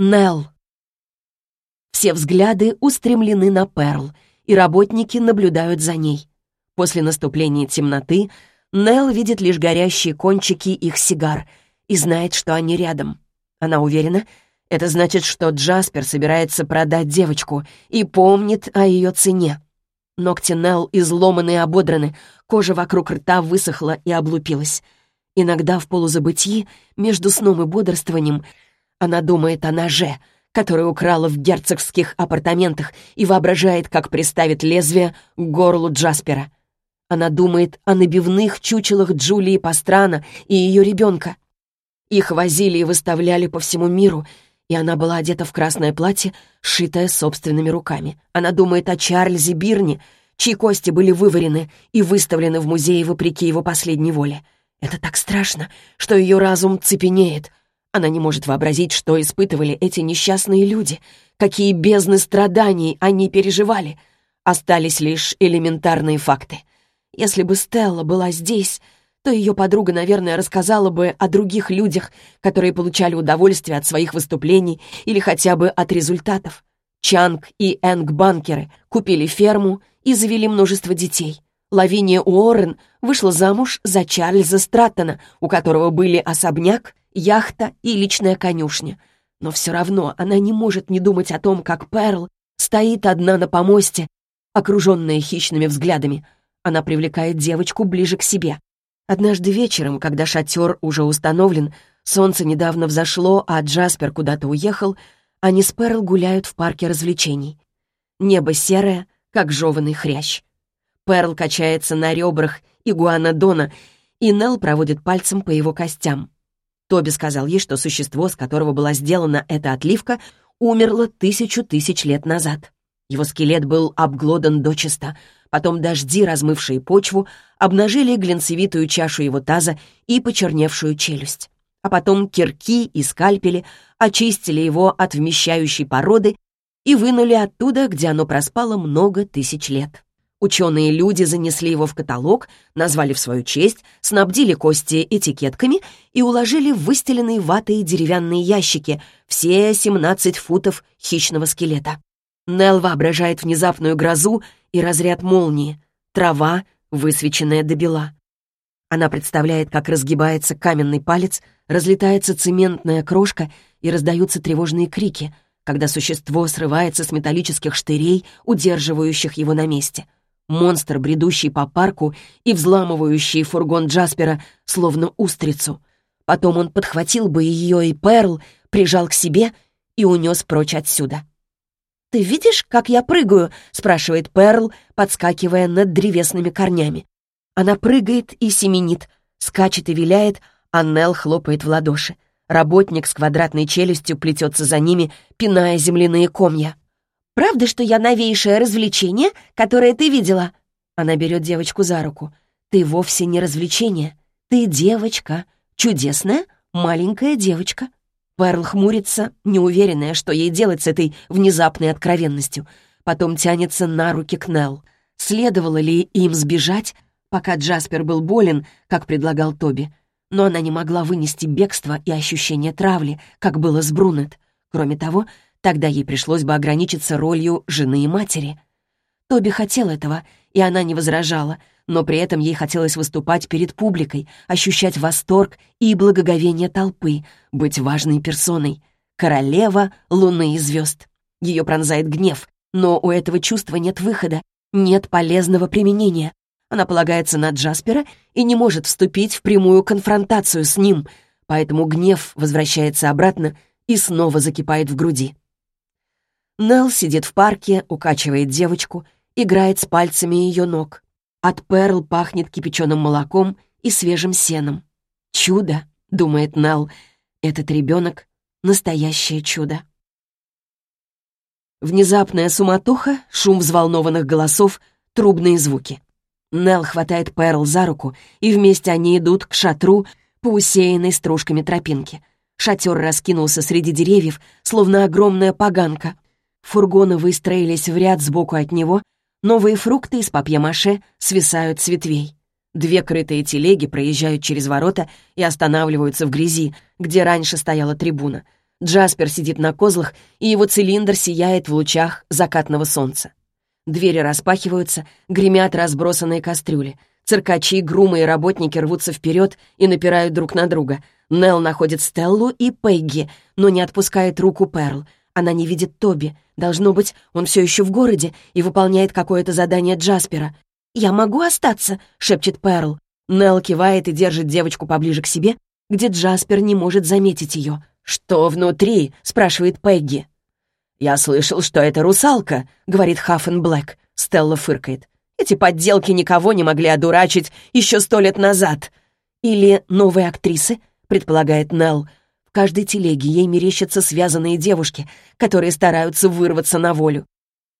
Нелл. Все взгляды устремлены на Перл, и работники наблюдают за ней. После наступления темноты Нелл видит лишь горящие кончики их сигар и знает, что они рядом. Она уверена, это значит, что Джаспер собирается продать девочку и помнит о ее цене. Ногти Нелл изломаны и ободраны, кожа вокруг рта высохла и облупилась. Иногда в полузабытии, между сном и бодрствованием, она думает о ноже, который украла в герцогских апартаментах и воображает, как приставит лезвие к горлу Джаспера. Она думает о набивных чучелах Джулии Пастрана и ее ребенка. Их возили и выставляли по всему миру, и она была одета в красное платье, сшитое собственными руками. Она думает о Чарльзе Бирне, чьи кости были выварены и выставлены в музее вопреки его последней воле. Это так страшно, что ее разум цепенеет — она не может вообразить, что испытывали эти несчастные люди, какие бездны страданий они переживали. Остались лишь элементарные факты. Если бы Стелла была здесь, то ее подруга, наверное, рассказала бы о других людях, которые получали удовольствие от своих выступлений или хотя бы от результатов. Чанг и Энг Банкеры купили ферму и завели множество детей. Лавиния Уоррен вышла замуж за Чарльза Страттона, у которого были особняк яхта и личная конюшня. Но все равно она не может не думать о том, как Перл стоит одна на помосте, окруженная хищными взглядами. Она привлекает девочку ближе к себе. Однажды вечером, когда шатер уже установлен, солнце недавно взошло, а Джаспер куда-то уехал, они с Перл гуляют в парке развлечений. Небо серое, как жеванный хрящ. Перл качается на ребрах игуана Дона, и Нелл проводит пальцем по его костям. Тоби сказал ей, что существо, с которого была сделана эта отливка, умерло тысячу тысяч лет назад. Его скелет был обглодан дочисто, потом дожди, размывшие почву, обнажили глинцевитую чашу его таза и почерневшую челюсть. А потом кирки и скальпели очистили его от вмещающей породы и вынули оттуда, где оно проспало много тысяч лет. Ученые люди занесли его в каталог, назвали в свою честь, снабдили кости этикетками и уложили в выстеленные ватой деревянные ящики, все 17 футов хищного скелета. Нелл воображает внезапную грозу и разряд молнии, трава, высвеченная до бела. Она представляет, как разгибается каменный палец, разлетается цементная крошка и раздаются тревожные крики, когда существо срывается с металлических штырей, удерживающих его на месте — монстр, бредущий по парку и взламывающий фургон Джаспера, словно устрицу. Потом он подхватил бы ее и Перл, прижал к себе и унес прочь отсюда. «Ты видишь, как я прыгаю?» — спрашивает Перл, подскакивая над древесными корнями. Она прыгает и семенит, скачет и виляет, а Нелл хлопает в ладоши. Работник с квадратной челюстью плетется за ними, пиная земляные комья. Правда, что я новейшее развлечение, которое ты видела?» Она берет девочку за руку. «Ты вовсе не развлечение. Ты девочка. Чудесная маленькая девочка». Перл хмурится, неуверенная, что ей делать с этой внезапной откровенностью. Потом тянется на руки к Нелл. Следовало ли им сбежать, пока Джаспер был болен, как предлагал Тоби? Но она не могла вынести бегство и ощущение травли, как было с Брунет. Кроме того, Тогда ей пришлось бы ограничиться ролью жены и матери. Тоби хотел этого, и она не возражала, но при этом ей хотелось выступать перед публикой, ощущать восторг и благоговение толпы, быть важной персоной. Королева луны и звезд. Ее пронзает гнев, но у этого чувства нет выхода, нет полезного применения. Она полагается на Джаспера и не может вступить в прямую конфронтацию с ним, поэтому гнев возвращается обратно и снова закипает в груди. Нелл сидит в парке, укачивает девочку, играет с пальцами ее ног. От Перл пахнет кипяченым молоком и свежим сеном. «Чудо!» — думает Нелл. «Этот ребенок — настоящее чудо». Внезапная суматоха, шум взволнованных голосов, трубные звуки. Нелл хватает Перл за руку, и вместе они идут к шатру по усеянной стружками тропинке. Шатер раскинулся среди деревьев, словно огромная поганка — Фургоны выстроились в ряд сбоку от него, новые фрукты из папье-маше свисают с ветвей. Две крытые телеги проезжают через ворота и останавливаются в грязи, где раньше стояла трибуна. Джаспер сидит на козлах, и его цилиндр сияет в лучах закатного солнца. Двери распахиваются, гремят разбросанные кастрюли. Циркачи, грумы и работники рвутся вперед и напирают друг на друга. Нелл находит Стеллу и Пегги, но не отпускает руку Перл. Она не видит Тоби. Должно быть, он все еще в городе и выполняет какое-то задание Джаспера. «Я могу остаться?» — шепчет Перл. Нелл кивает и держит девочку поближе к себе, где Джаспер не может заметить ее. «Что внутри?» — спрашивает Пегги. «Я слышал, что это русалка», — говорит Хаффен Блэк. Стелла фыркает. «Эти подделки никого не могли одурачить еще сто лет назад». «Или новые актрисы», — предполагает Нелл. Каждой телеге ей мерещатся связанные девушки, которые стараются вырваться на волю.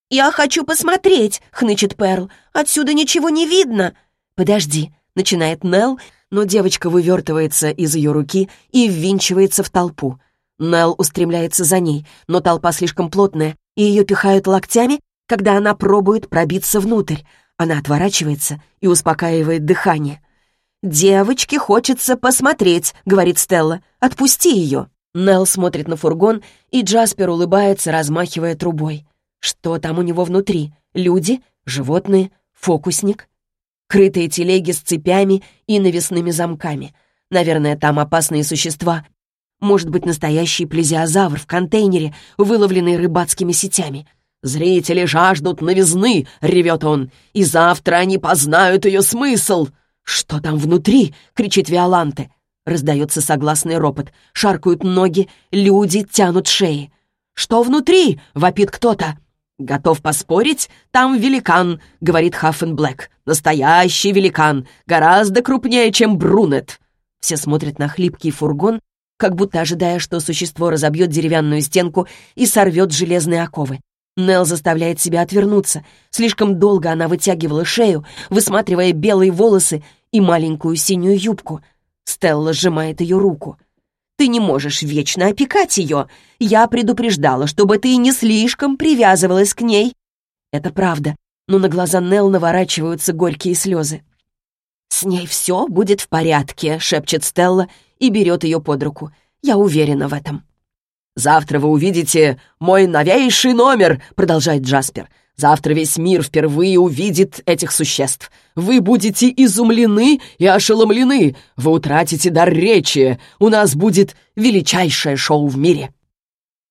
«Я хочу посмотреть», — хнычет Перл. «Отсюда ничего не видно». «Подожди», — начинает Нелл, но девочка вывертывается из ее руки и ввинчивается в толпу. Нелл устремляется за ней, но толпа слишком плотная, и ее пихают локтями, когда она пробует пробиться внутрь. Она отворачивается и успокаивает дыхание. «Девочке хочется посмотреть», — говорит Стелла. «Отпусти ее». Нелл смотрит на фургон, и Джаспер улыбается, размахивая трубой. Что там у него внутри? Люди? Животные? Фокусник? крытые телеги с цепями и навесными замками. Наверное, там опасные существа. Может быть, настоящий плезиозавр в контейнере, выловленный рыбацкими сетями. «Зрители жаждут новизны!» — ревет он. «И завтра они познают ее смысл!» «Что там внутри?» — кричит Виоланте. Раздается согласный ропот. Шаркают ноги, люди тянут шеи. «Что внутри?» — вопит кто-то. «Готов поспорить? Там великан», — говорит Хаффен Блэк. «Настоящий великан, гораздо крупнее, чем Брунет». Все смотрят на хлипкий фургон, как будто ожидая, что существо разобьет деревянную стенку и сорвет железные оковы. Нел заставляет себя отвернуться. Слишком долго она вытягивала шею, высматривая белые волосы и маленькую синюю юбку. Стелла сжимает ее руку. Ты не можешь вечно опекать ее. Я предупреждала, чтобы ты не слишком привязывалась к ней». Это правда, но на глаза Нелл наворачиваются горькие слезы. «С ней все будет в порядке», — шепчет Стелла и берет ее под руку. «Я уверена в этом». «Завтра вы увидите мой новейший номер», — продолжает Джаспер. Завтра весь мир впервые увидит этих существ. Вы будете изумлены и ошеломлены. Вы утратите дар речи. У нас будет величайшее шоу в мире».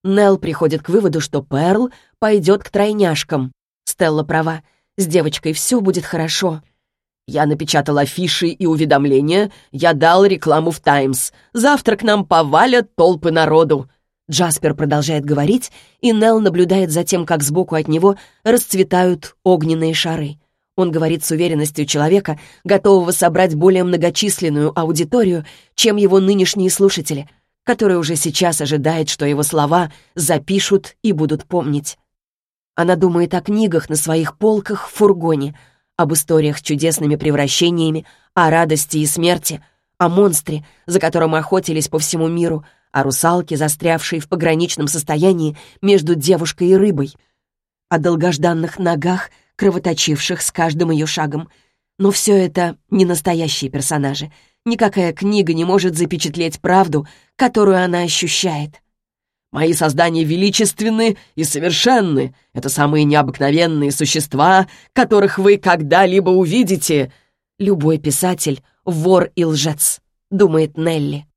Нелл приходит к выводу, что Перл пойдет к тройняшкам. Стелла права. С девочкой все будет хорошо. Я напечатал афиши и уведомления, я дал рекламу в «Таймс». Завтра к нам повалят толпы народу. Джаспер продолжает говорить, и Нелл наблюдает за тем, как сбоку от него расцветают огненные шары. Он говорит с уверенностью человека, готового собрать более многочисленную аудиторию, чем его нынешние слушатели, который уже сейчас ожидает, что его слова запишут и будут помнить. Она думает о книгах на своих полках в фургоне, об историях с чудесными превращениями, о радости и смерти, о монстре, за которым охотились по всему миру — о русалке, застрявшей в пограничном состоянии между девушкой и рыбой, о долгожданных ногах, кровоточивших с каждым ее шагом. Но все это не настоящие персонажи. Никакая книга не может запечатлеть правду, которую она ощущает. «Мои создания величественны и совершенны. Это самые необыкновенные существа, которых вы когда-либо увидите». Любой писатель — вор и лжец, думает Нелли.